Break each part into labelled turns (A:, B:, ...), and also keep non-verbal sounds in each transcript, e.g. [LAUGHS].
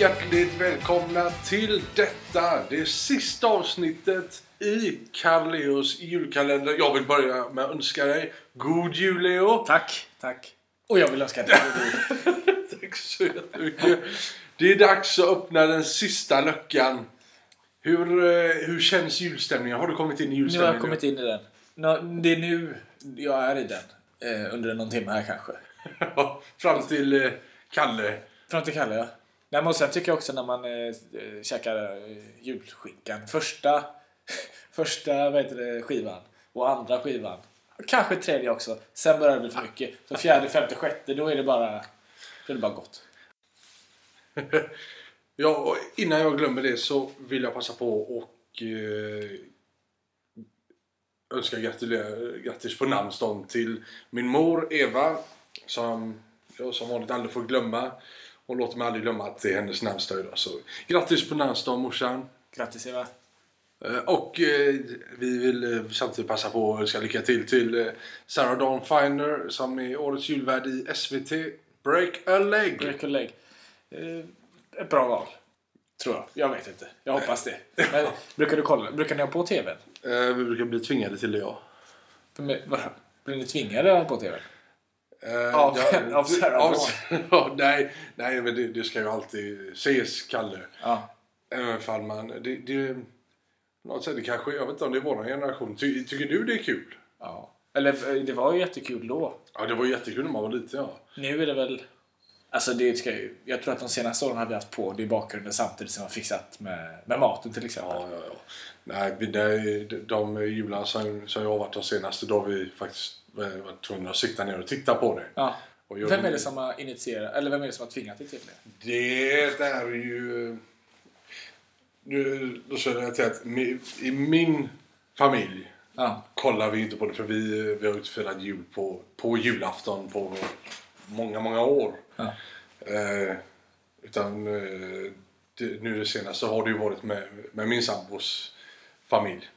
A: hjärtligt välkomna till detta, det sista avsnittet i Carleos julkalender. Jag vill börja med att önska dig God Jul Leo!
B: Tack, tack. Och jag vill önska dig god jul. [LAUGHS]
A: Tack så jättemycket! Det är dags att öppna den sista luckan. Hur, eh, hur känns julstämningen? Har du kommit in i
B: Nu
A: julstämningen?
B: har jag kommit in i den. Det är nu jag är i den. Eh, under någon timme här kanske. [LAUGHS]
A: Fram till eh, Kalle.
B: Fram till Kalle ja. Nej, men sen tycker jag också när man eh, eh käkar eh, julskinkan. Första, [LAUGHS] första vad heter det, skivan och andra skivan. Kanske tredje också. Sen börjar det bli för mycket. Så fjärde, femte, sjätte då är det bara, då är det bara gott. [LAUGHS]
A: Ja, och innan jag glömmer det så vill jag passa på och eh, önska grattis på namnsdagen till min mor Eva som jag som vanligt aldrig får glömma. Hon låter mig aldrig glömma att det är hennes namnsdag idag. Så grattis på namnsdagen morsan!
B: Grattis Eva.
A: Eh, Och eh, vi vill eh, samtidigt passa på att önska lycka till till eh, Sarah Dawn Finer som är årets julvärd i SVT Break a leg.
B: Break a leg. Eh, ett bra val. Tror jag. Jag vet inte. Jag hoppas det. [LAUGHS] Men, brukar du kolla? Brukar ni ha på TVn?
A: Vi brukar bli tvingade till det ja.
B: Blir ni tvingade att ha på TVn?
A: Eh,
B: Av-
A: ja, [LAUGHS]
B: av Sarah Dawn. [LAUGHS]
A: nej, nej, men det, det ska ju alltid ses, Kalle.
B: Ja.
A: Även fall man... Det, det, något sätt, det kanske, jag vet inte om det är vår generation. Ty, tycker du det är kul?
B: ja. Eller eh, det var ju jättekul då.
A: Ja, det var jättekul när man var liten, ja.
B: Nu är det väl... Alltså det ska ju... Jag tror att de senaste åren har vi haft på det i bakgrunden samtidigt som vi har fixat med, med maten till exempel.
A: Ja, ja, ja. Nej, det, de jularna som, som jag har varit de senaste, då har vi faktiskt eh, varit tvungna att sitta ner och titta på det.
B: Ja. Vem är det som har initierat, eller vem är det som har tvingat dig till det?
A: Det är ju... Nu, då känner jag till att i min familj
B: Ja.
A: kollar vi inte på det för vi, vi har inte firat jul på, på julafton på många, många år.
B: Ja.
A: Eh, utan eh, det, nu det senaste har det ju varit med, med min sambos familj.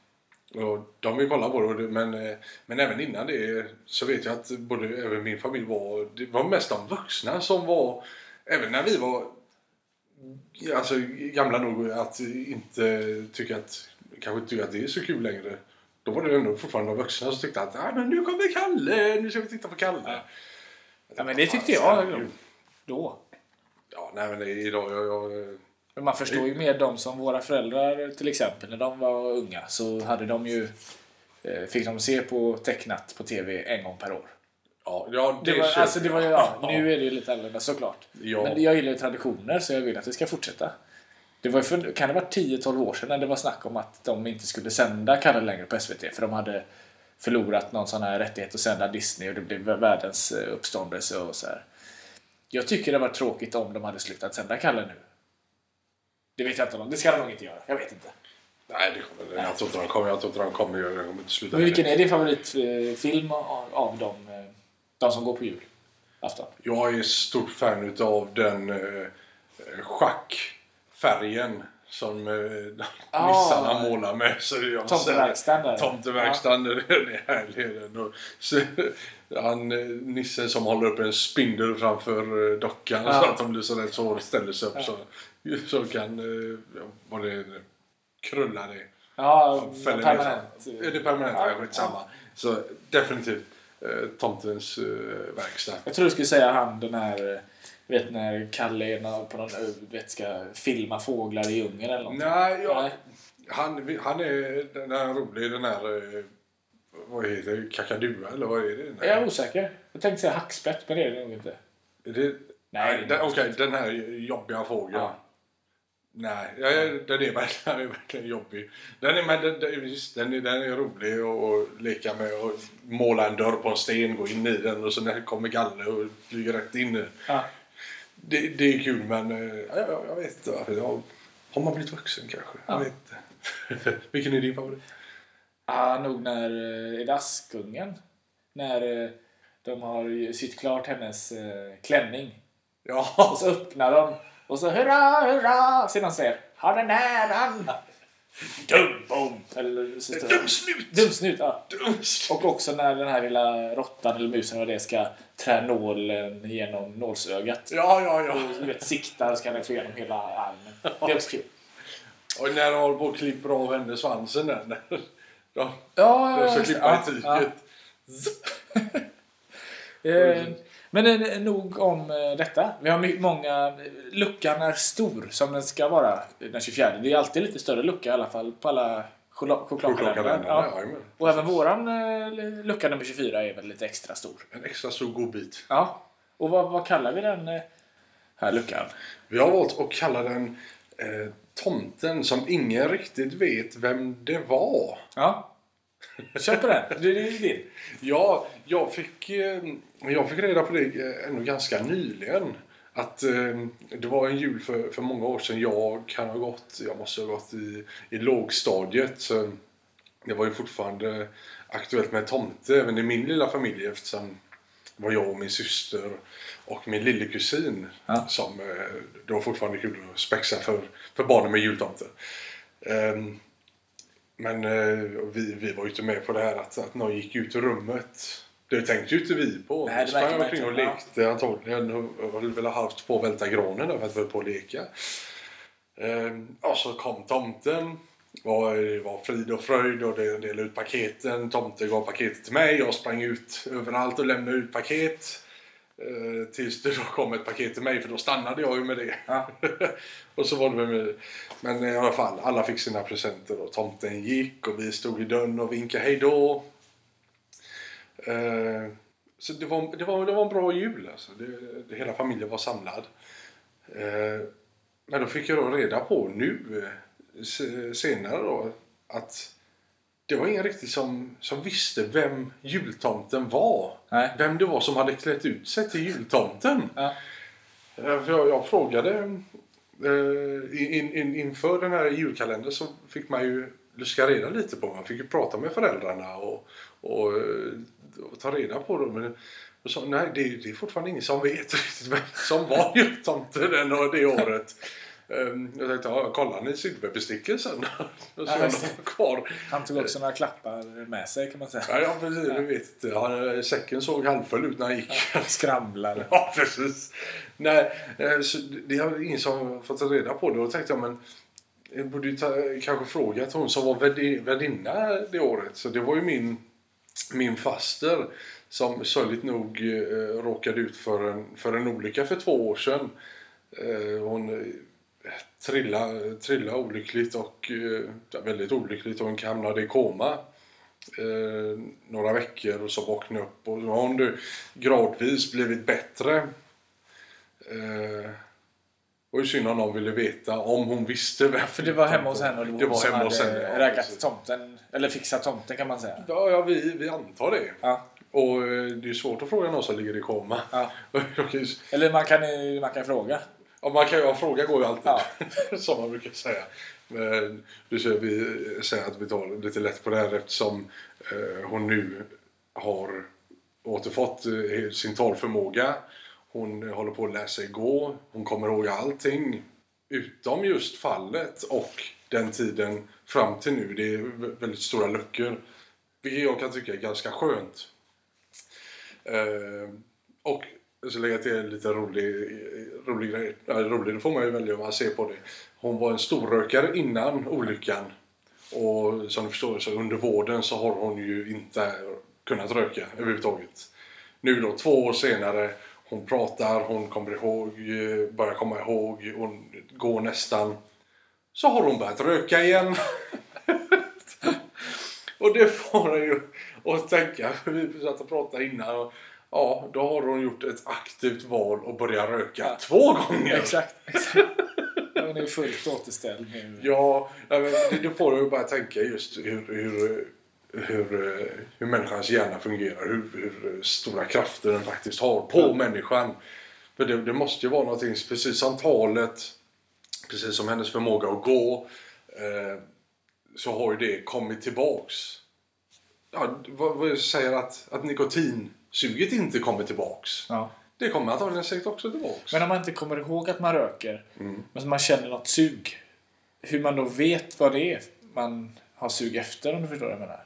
A: Och de vill kolla på det, men, eh, men även innan det så vet jag att både även min familj var, det var mest de vuxna som var, även när vi var alltså, gamla nog att inte tycka att, kanske tycka att det är så kul längre. Då var det ändå fortfarande de vuxna som tyckte att ah, men nu kommer Kalle, nu ska vi titta på Kalle.
B: ja, men det tyckte jag då.
A: Ja, nej men idag, jag, jag,
B: Men man förstår ju mer de som våra föräldrar till exempel när de var unga så hade de ju eh, fick de se på tecknat på TV en gång per år.
A: ja, ja
B: Det var,
A: köper
B: alltså det var ja, nu är det ju lite annorlunda såklart.
A: Ja.
B: Men jag gillar ju traditioner så jag vill att det ska fortsätta. Det var för, kan det vara 10-12 år sedan när det var snack om att de inte skulle sända Kalle längre på SVT för de hade förlorat någon sån här rättighet att sända Disney och det blev världens eh, uppståndelse och så här. Jag tycker det var tråkigt om de hade slutat sända Kalle nu. Det vet jag inte om det ska de nog inte göra. Jag vet inte.
A: Nej, det kommer, jag tror inte de kommer, jag tror inte de kommer göra det. De kommer inte sluta
B: Men vilken är din favoritfilm av, av de, eh, de som går på jul? Afton?
A: Jag är stort fan utav den eh, schackfärgen som eh,
B: Ah.
A: nissarna målar med. Jag
B: Tomteverkstan där.
A: Tomteverkstan, den är härlig. den. Och så, han, eh, nissen som håller upp en spindel framför eh, dockan
B: Ja.
A: så att de blir så rätt så ställer sig upp så, så kan eh, ja, vad det är, krulla det.
B: Ja, permanent.
A: Är det permanent?
B: Ja.
A: Ja, skitsamma. Så definitivt eh, tomtens eh, verkstad.
B: Jag tror du skulle säga han den här, vet när Kalle på någon, vet, ska filma fåglar i djungeln eller något.
A: Nej, ja,
B: Nej.
A: han, han är den här rolig, den här... Vad heter det? Kakadua eller vad är det?
B: Jag är osäker. Jag tänkte säga hackspett, men det är det nog inte.
A: Är det
B: Nej,
A: nej, den, okej, den här jobbiga fågeln.
B: Ja.
A: Nej, ja, den är verkligen, [LAUGHS] den är verkligen jobbig. Den är, men den, den, visst, den, är, den är rolig att leka med och måla en dörr på en sten, gå in i den och så när det kommer galler och flyger rätt in.
B: Ja.
A: Det, det är kul men eh, jag, jag, jag vet inte varför. Jag, har man blivit vuxen kanske? Jag
B: Ja.
A: vet inte. [LAUGHS] Vilken är din favorit?
B: Ja, nog när eh, är det Askungen. När eh, de har sytt klart hennes eh, klänning. Och
A: Ja,
B: så öppnar de och så hurra, hurra! Sedan säger ha den äran! Dumbom!
A: Dumsnut!
B: Dumsnut, ja.
A: Dumsnut!
B: Och också när den här lilla råttan eller musen vad det ska trä nålen genom nålsögat.
A: Ja, ja, ja.
B: Och vet, siktar ska den få igenom hela armen. Det är också kul.
A: Och när och klipper av henne svansen där.
B: Ja,
A: de ska
B: just det.
A: klippa
B: Ja,
A: i
B: ja.
A: tyget. [LAUGHS]
B: Eh, Men eh, nog om eh, detta. Vi har många... Luckan är stor som den ska vara den 24. Det är alltid lite större lucka i alla fall på alla chokladkalendrar. Ja.
A: ja.
B: Och även våran eh, lucka nummer 24 är väl lite extra stor.
A: En extra stor godbit.
B: Ja. Och vad, vad kallar vi den här luckan?
A: Vi har valt att kalla den Tomten som ingen riktigt vet vem det var.
B: Ja. Kör på den. Det är din.
A: Ja, jag fick, eh, jag fick reda på det eh, ändå ganska nyligen. Att eh, det var en jul för, för många år sedan. Jag kan ha gått, jag måste ha gått i, i lågstadiet. Så det var ju fortfarande aktuellt med tomte även i min lilla familj eftersom var jag och min syster och min lille kusin
B: Ja.
A: som eh, det var fortfarande kul att spexa för, för barnen med jultomten. Ehm, men eh, vi, vi var ju inte med på det här att, att någon gick ut ur rummet. Det tänkte ju inte vi på.
B: Nej, det
A: vi sprang omkring och lekte antagligen. Och höll väl halvt på att välta granen där för att vi höll på att leka. Ehm, och så kom tomten. Och det var frid och fröjd och det delade ut paketen. Tomten gav paketet till mig. Jag sprang ut överallt och lämnade ut paket. Eh, tills det då kom ett paket till mig för då stannade jag ju med det.
B: Ja. [LAUGHS]
A: och så var det med, men i alla fall, alla fick sina presenter och tomten gick och vi stod i dörren och vinkade hej då. Eh, så det var, det, var, det var en bra jul alltså. Det, det, hela familjen var samlad. Eh, men då fick jag då reda på nu eh, senare då att det var ingen riktigt som, som visste vem jultomten var.
B: Nej.
A: Vem det var som hade klätt ut sig till jultomten. [LAUGHS]
B: Ja.
A: Eh, För jag, jag frågade eh, in, in, inför den här julkalendern så fick man ju luska reda lite på. Man fick ju prata med föräldrarna och, och, eh, och ta reda på dem. Men och så, nej, det, det är fortfarande ingen som vet [LAUGHS] riktigt vem som var [LAUGHS] jultomten det året. Um, jag tänkte, ja, kolla ni silverbestickelsen? Och [LAUGHS] så
B: Ja,
A: kvar.
B: Han tog också några klappar med sig kan man säga.
A: Ja, ja precis. Jag vet inte. Säcken såg halvfull ut när han gick.
B: Skramlar. [LAUGHS]
A: Ja, precis. Nej, eh, så det har ingen som fått reda på det. Och då tänkte jag, men jag borde ju ta, kanske frågat hon som var värdi- värdinna det året. Så det var ju min, min faster som sorgligt nog eh, råkade ut för en, för en olycka för två år sedan. Eh, hon trillade, trillade olyckligt och eh, väldigt olyckligt och hon hamnade i koma eh, några veckor och så vaknade upp och då har hon nu gradvis blivit bättre. Eh, och synd om någon ville veta om hon visste vem.
B: För det var hemma hos henne och
A: Det var hemma hos henne. ja,
B: raggat tomten. Eller fixat tomten kan man säga.
A: Ja, ja vi, vi antar det.
B: Ja.
A: Och eh, det är svårt att fråga någon som ligger i koma.
B: Ja. [LAUGHS] Eller man kan, ju- man kan fråga.
A: Ja, man kan ju, en fråga går ju alltid.
B: Ja. [LAUGHS]
A: som man brukar säga. Men du ser, vi säger att vi tar lite lätt på det här eftersom eh, hon nu har återfått eh, sin talförmåga. Hon håller på att lära sig gå. Hon kommer ihåg allting. Utom just fallet och den tiden fram till nu. Det är vä- väldigt stora luckor. Vilket jag kan tycka är ganska skönt. Eh, och jag ska lägga till en lite rolig, rolig grej. Ja, rolig, det får man ju välja hur man ser på det. Hon var en storrökare innan olyckan. Och som du förstår så under vården så har hon ju inte kunnat röka överhuvudtaget. Nu då två år senare, hon pratar, hon kommer ihåg, börjar komma ihåg, hon går nästan. Så har hon börjat röka igen. [LAUGHS] och det får en ju att tänka, vi satt och pratade innan. Och, ja, då har hon gjort ett aktivt val och börja röka
B: Ja.
A: två gånger.
B: Exakt. exakt. Hon är fullt återställd nu.
A: Ja, ja, det, det får ju bara tänka just hur, hur, hur, hur människans hjärna fungerar. Hur, hur stora krafter den faktiskt har på människan. För det, det måste ju vara någonting, precis som talet, precis som hennes förmåga att gå, eh, så har ju det kommit tillbaks. Ja, vad, vad säger att, att nikotinsuget inte kommer tillbaks?
B: Ja.
A: Det kommer antagligen säkert också tillbaks.
B: Men om man inte kommer ihåg att man röker,
A: Mm.
B: men man känner något sug. Hur man då vet vad det är. man har sug efter om du förstår vad jag menar.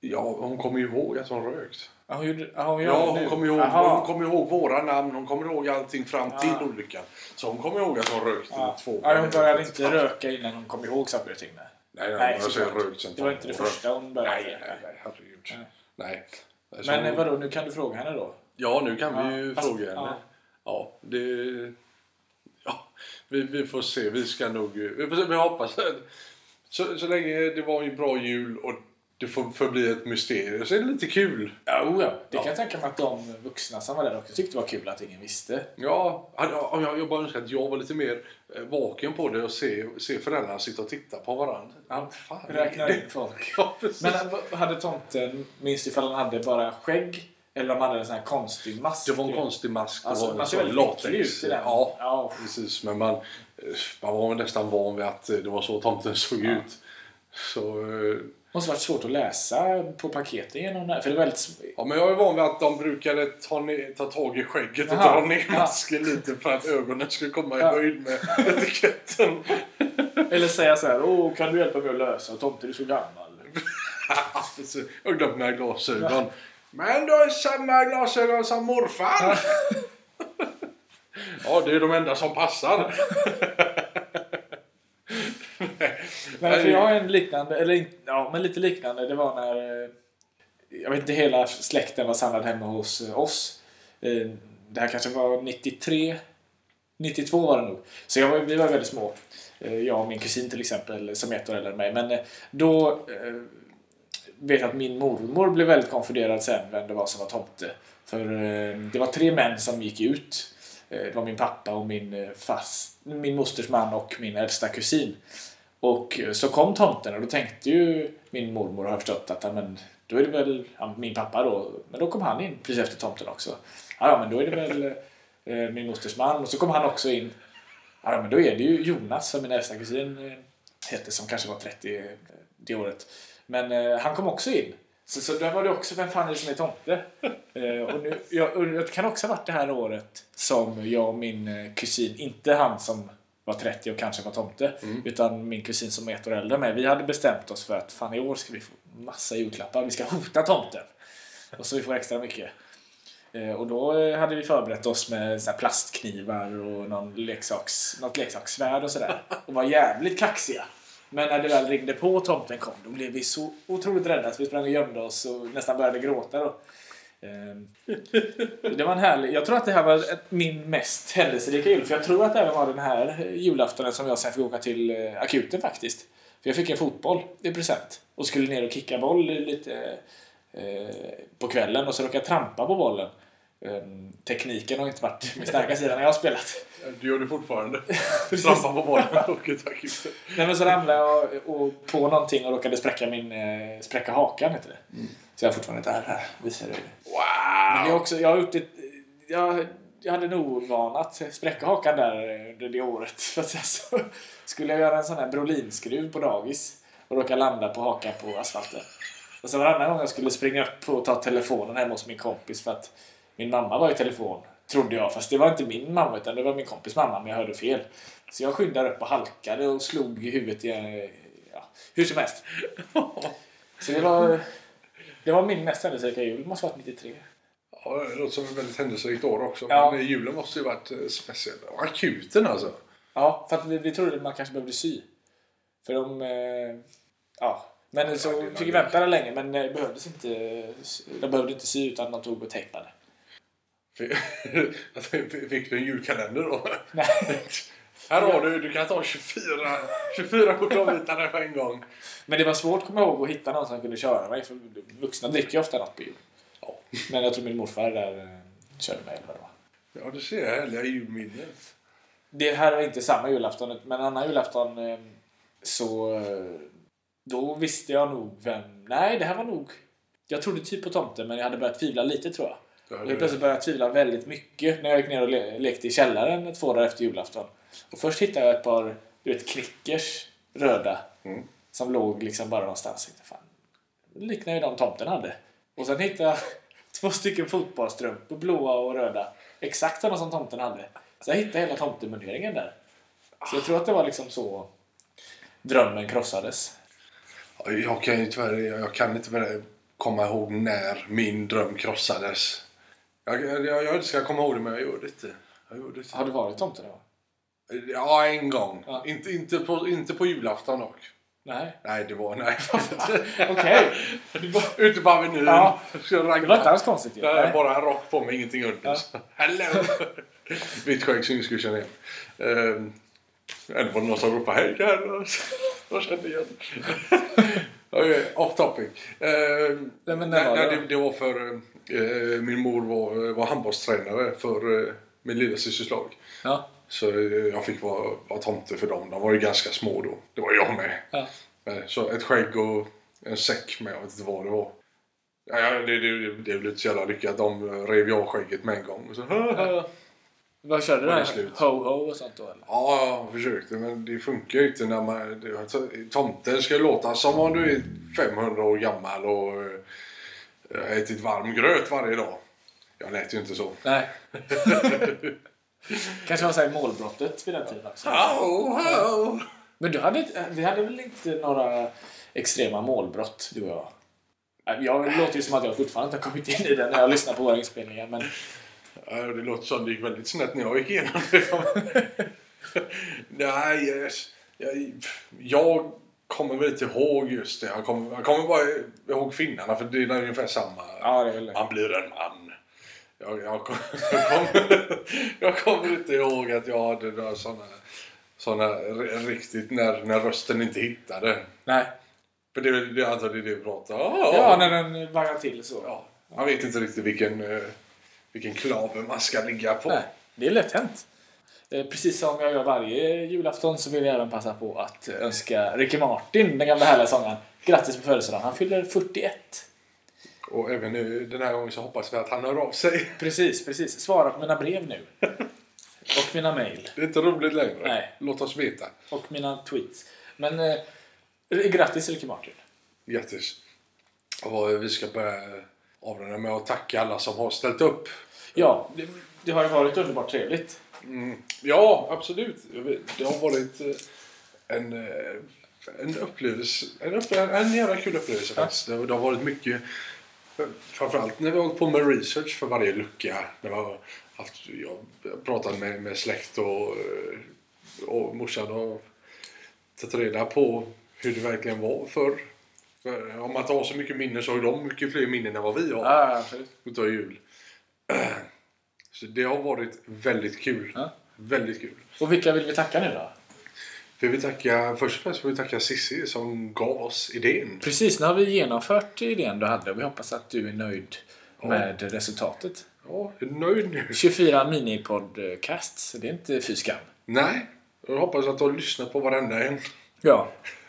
A: Ja, hon kommer ju ihåg att hon rökt.
B: Ja, hon, gjorde, hon
A: Ja, hon kommer ihåg, hon kommer ihåg våra namn, hon kommer ihåg allting fram till
B: Ja.
A: olyckan. Så hon kommer ihåg att hon rökte
B: Ja.
A: två
B: Ja, hon började inte
A: Nej,
B: röka innan hon kom ihåg saker och ting. Nej,
A: nej, nej,
B: Nej,
A: hon har rökt sen
B: Det var inte det första hon började
A: Nej, nej, nej, herregud.
B: Nej.
A: Nej. Så
B: Men vadå, nu kan du fråga henne då?
A: Ja, nu kan vi ju
B: Ja, fast-
A: fråga henne.
B: ja.
A: Ja, det... Ja, vi, vi får se. Vi ska nog... Vi, får se, vi hoppas. Så, så länge det var en bra jul och det får förbli ett mysterium så är det lite kul.
B: Ja, oh ja. Det kan jag tänka mig att de vuxna som var där också tyckte var kul att ingen visste.
A: Ja, jag, jag, bara önskar att jag var lite mer eh, vaken på det och se, se föräldrarna sitta och titta på varandra.
B: Ja,
A: Fan,
B: Räkna
A: det-
B: in [LAUGHS] folk.
A: Ja.
B: Men eh, hade tomten, minns du ifall han hade bara skägg? Eller han hade en sån här konstig mask?
A: det var en konstig mask. Det
B: Alltså,
A: var en sån
B: äcklig ut i den.
A: Ja,
B: Ja.
A: precis. Men man, eh, man var nästan van vid att det var så tomten såg
B: Ja.
A: ut. Så...
B: måste varit svårt att läsa på paketen genom det här. För det är väldigt...
A: Ja, men jag är van vid att de brukade ta, ner, ta tag i skägget och
B: Aha.
A: dra ner
B: Ja.
A: masken lite för att ögonen skulle komma i
B: Ja.
A: höjd med [LAUGHS] etiketten.
B: Eller säga så här, åh kan du hjälpa mig att lösa? Tomten är så gammal.
A: Jag har mina glasögon. Men du har samma glasögon som morfar! ja, [LAUGHS] det är de enda som passar. [LAUGHS] [LAUGHS]
B: Nej, för jag har en liknande, eller ja, men lite liknande. Det var när, eh, jag vet inte, hela släkten var samlad hemma hos eh, oss. Eh, det här kanske var 93, 92 var det nog. Så jag vi var väldigt små. Jag och min kusin till exempel, som är ett år äldre än mig. Men då vet jag att min mormor blev väldigt konfunderad sen vem det var som var tomte. För det var tre män som gick ut. Eh, det var min pappa och min, eh, fast, min mosters man och min äldsta kusin. Och eh, så kom tomten och då tänkte ju min mormor, har jag förstått, att men, då är det väl ja, min pappa då. Men då kom han in precis efter tomten också. Ja, ja men då är det väl eh, min mosters man. Och så kom han också in. Ja, men då är det ju Jonas som min äldsta kusin eh, hette, som kanske var 30 det året. Men eh, han kom också in. Så, så där var det också, vem fan är det som är tomte? [LAUGHS] Eh, och nu, jag, och det kan också ha varit det här året som jag och min eh, kusin, inte han som var 30 och kanske var tomte, utan min kusin som är ett år äldre mig. Vi hade bestämt oss för att fan i år ska vi få massa julklappar. Vi ska hota tomten. Och så vi får extra mycket. Eh, Och då eh, hade vi förberett oss med så plastknivar och någon leksaks, något leksakssvärd och sådär. Och var jävligt kaxiga. Men när det väl ringde på och tomten kom, då blev vi så otroligt rädda att vi sprang och gömde oss och nästan började gråta. Då. Ehm, det var en härlig... Jag tror att det här var min mest händelserika jul. För jag tror att det även var den här julaftonen som jag sen fick åka till eh, akuten faktiskt. För jag fick en fotboll i present. Och skulle ner och kicka boll lite eh, på kvällen och så råkade jag trampa på bollen. Ehm, tekniken har inte varit [LAUGHS] min starka sida när jag har spelat.
A: Du gör det fortfarande. [LAUGHS] Trampa på bollen [LAUGHS] tack.
B: Nej, men så ramlade jag och, och på någonting och råkade spräcka min eh, spräcka hakan heter det. Så jag har fortfarande inte här, här visar det. Men det är
A: Wow!
B: också, jag har gjort ett, jag, jag hade en ovana att spräcka hakan där under det året. För att sen så skulle jag göra en sån här Brolinskruv på dagis och råka landa på hakan på asfalten. Och så varannan gång jag skulle springa upp och ta telefonen hemma hos min kompis för att min mamma var i telefon, trodde jag. Fast det var inte min mamma utan det var min kompis mamma, men jag hörde fel. Så jag skyndade upp och halkade och slog i huvudet i ja, hur som helst. Så det var, det var min mest händelserika jul. Det måste ha varit 93.
A: Ja, det låter som ett väldigt händelserikt år också.
B: Ja.
A: Men julen måste ju varit eh, speciell. Akuten alltså.
B: Ja, för att vi, vi trodde att man kanske behövde sy. För de... Eh, ja. Men så
A: Ja,
B: fick vi vänta länge, men det behövdes inte, de behövde inte sy utan de tog och tejpade.
A: Fick [LAUGHS] fick du en julkalender då?
B: Nej. [LAUGHS]
A: Här har du, du kan ta 24, 24 chokladbitar på en gång.
B: Men det var svårt, kommer jag ihåg, att hitta någon som kunde köra mig. För vuxna dricker ju ofta jul.
A: Ja.
B: Men jag tror min morfar där eh, körde mig eller vad.
A: Ja, du ser härliga julminnen.
B: Det här var inte samma julafton, men en annan julafton eh, så... eh, Då visste jag nog vem... Nej, det här var nog... Jag trodde typ på tomten, men jag hade börjat tvivla lite tror jag. Och helt plötsligt började jag tvivla väldigt mycket när jag gick ner och le lekte i källaren två dagar efter julafton. Och först hittade jag ett par, du vet, Knickers röda.
A: Mm.
B: Som låg liksom bara någonstans. Jag tänkte, fan, det liknar ju de tomten hade. Och sen hittade jag [LAUGHS] två stycken fotbollsstrumpor, blåa och röda. Exakt samma som tomten hade. Så jag hittade hela tomtemunderingen där. Så jag tror att det var liksom så drömmen krossades?
A: Jag kan ju tyvärr jag kan inte komma ihåg när min dröm krossades. Jag, jag, jag ska komma ihåg det men jag gjorde inte. Jag gjorde inte.
B: Har du varit tomte då?
A: Ja, en gång.
B: Ja.
A: Inte, inte, på, inte på julafton dock.
B: Nej.
A: Nej, det var... Nej. [LAUGHS]
B: Okej.
A: Ute på Avenyn.
B: Ja. Det var inte alls konstigt ju.
A: Nej, bara en rock på mig, ingenting under.
B: Ja.
A: Så, Hello! [LAUGHS] Vitt skägg som ingen skulle känna igen. Um, Ändå var det någon som ropade Hej Carlos! [LAUGHS] Jag kände igen. Okej, off topic.
B: Nej, men
A: nej,
B: var
A: nej,
B: det
A: det, det var för eh, min mor var, var handbollstränare för eh, min lillasysters lag.
B: Ja.
A: Så eh, jag fick vara, vara tomte för dem. De var ju ganska små då. Det var jag med.
B: Ja.
A: Eh, Så ett skägg och en säck med. Jag vet inte vad det var. Ja, ja, det, det, det blev lite så jävla lyckat. De rev jag skägget med en gång. Och så. [LAUGHS]
B: Vad körde du? Ho-ho och sånt då eller?
A: ja, jag försökte men det funkar ju inte när man... Tomten ska låta som om du är 500 år gammal och äh, ätit varm gröt varje dag. Jag lät ju inte så.
B: Nej. [LAUGHS] Kanske var så här målbrottet vid den tiden också.
A: Ho, ho.
B: Men du hade, vi hade väl inte några extrema målbrott, du och jag? Jag låter ju som att jag fortfarande inte har kommit in i det när jag lyssnar på våra inspelningar. Men
A: Ja, det låter som det gick väldigt snett när jag gick igenom det. Nej, yes. jag, jag kommer väl inte ihåg just det. Jag kommer, jag kommer bara ihåg finnarna för det är ungefär samma.
B: ja, det
A: Man blir en man. Jag, jag, kom- jag, kommer, jag kommer inte ihåg att jag hade några såna, såna ri- riktigt när, när rösten inte hittade.
B: Nej.
A: För det, är väl- det är det vi pratar om.
B: Ja, när den varvar till så.
A: Ja, man vet inte riktigt vilken, eh, vilken klaver man ska ligga på.
B: Nej, det är lätt hänt. Eh, Precis som jag gör varje julafton så vill jag även passa på att önska Ricky Martin, den gamla härliga sångaren, grattis på födelsedagen. Han fyller 41.
A: Och även nu den här gången så hoppas vi att han hör av sig. [LAUGHS]
B: Precis, precis. Svara på mina brev nu. [LAUGHS] Och mina mail.
A: Det är inte roligt längre.
B: Nej.
A: Låt oss veta.
B: Och mina tweets. Men eh, grattis Ricky Martin.
A: Grattis. Och vi ska börja avrunda med att tacka alla som har ställt upp.
B: Ja, det, det har ju varit underbart trevligt.
A: Mm. Ja, absolut. Det har varit eh, en, eh, en upplevelse. En, upp, en jävla kul upplevelse faktiskt. Det, det har varit mycket. Framförallt när vi har hållit på med research för varje lucka. När vi har haft, jag pratat med, med släkt och, och morsan och tagit reda på hur det verkligen var för för om man har så mycket minnen så har de mycket fler minnen än vad vi har
B: Ja, absolut.
A: utav jul. [CLEARS THROAT] Så det har varit väldigt kul.
B: Ja.
A: Väldigt kul.
B: Och vilka vill vi tacka nu då?
A: Vi vill tacka, först och främst vill vi tacka Sissi som gav oss idén.
B: Precis, nu har vi genomfört idén du hade och vi hoppas att du är nöjd med resultatet.
A: Ja, är du nöjd nu?
B: 24 minipodcasts, det är inte fy skam.
A: Nej. Jag hoppas att du har lyssnat på varenda en.
B: Ja. [LAUGHS]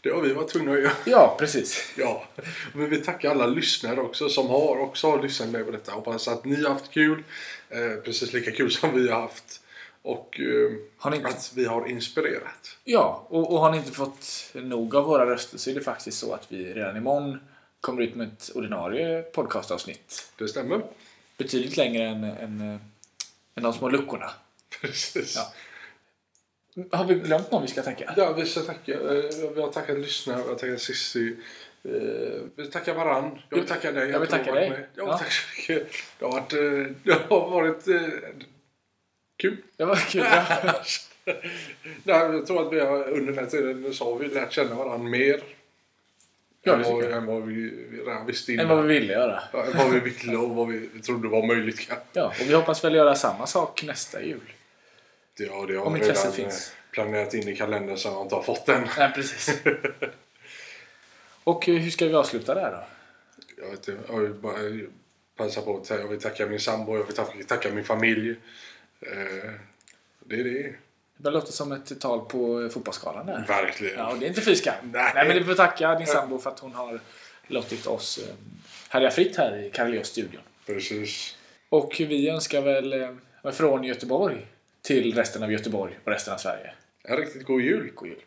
A: Det har vi varit tvungna att göra.
B: Ja, precis.
A: Ja. Men vi tackar alla lyssnare också som har också lyssnat med på detta. Hoppas att ni har haft kul. Eh, precis lika kul som vi har haft. Och eh,
B: Har inte-
A: att vi har inspirerat.
B: Ja, och, och har ni inte fått nog av våra röster så är det faktiskt så att vi redan imorgon kommer ut med ett ordinarie podcastavsnitt.
A: Det stämmer.
B: Betydligt längre än, än, eh, än de små luckorna. [LAUGHS]
A: Precis.
B: Ja. Har vi glömt någon vi ska tacka?
A: Ja, vi ska tacka. eh, Vi har tackat lyssnare, vi har tackat Cissi. eh, Vi tackar varann. Jag vill tacka dig.
B: Jag vill tacka dig.
A: med. Ja,
B: Ja.
A: tack så mycket. Det har varit, eh, det har varit kul.
B: Det var kul. Ja. [LAUGHS]
A: Nej, jag tror att vi har, under den här tiden så har vi lärt känna varandra mer.
B: Ja,
A: än vad, än vad vi redan visste
B: Än
A: innan.
B: vad vi ville göra.
A: Ja, än vad vi ville och vad vi trodde var möjligt.
B: Ja, och vi hoppas väl göra samma sak nästa jul.
A: Det, ja, det har
B: Om
A: redan
B: finns.
A: eh, planerat in i kalendern så jag inte har fått den. [LAUGHS]
B: Nej, precis. Och eh, hur ska vi avsluta det här då?
A: Jag, vet, inte, jag vill bara passa på att jag vill tacka min sambo, jag vill tacka, tacka min familj. Eh, det är det.
B: Det låter som ett tal på eh, fotbollsskalan där.
A: Verkligen.
B: Ja, och det är inte fy skam.
A: Nej.
B: Nej, men du får tacka din sambo för att hon har låtit oss eh, härja fritt här i Karolios-studion.
A: Precis.
B: Och vi önskar väl eh, från Göteborg till resten av Göteborg och resten av Sverige.
A: En riktigt god jul.
B: God jul.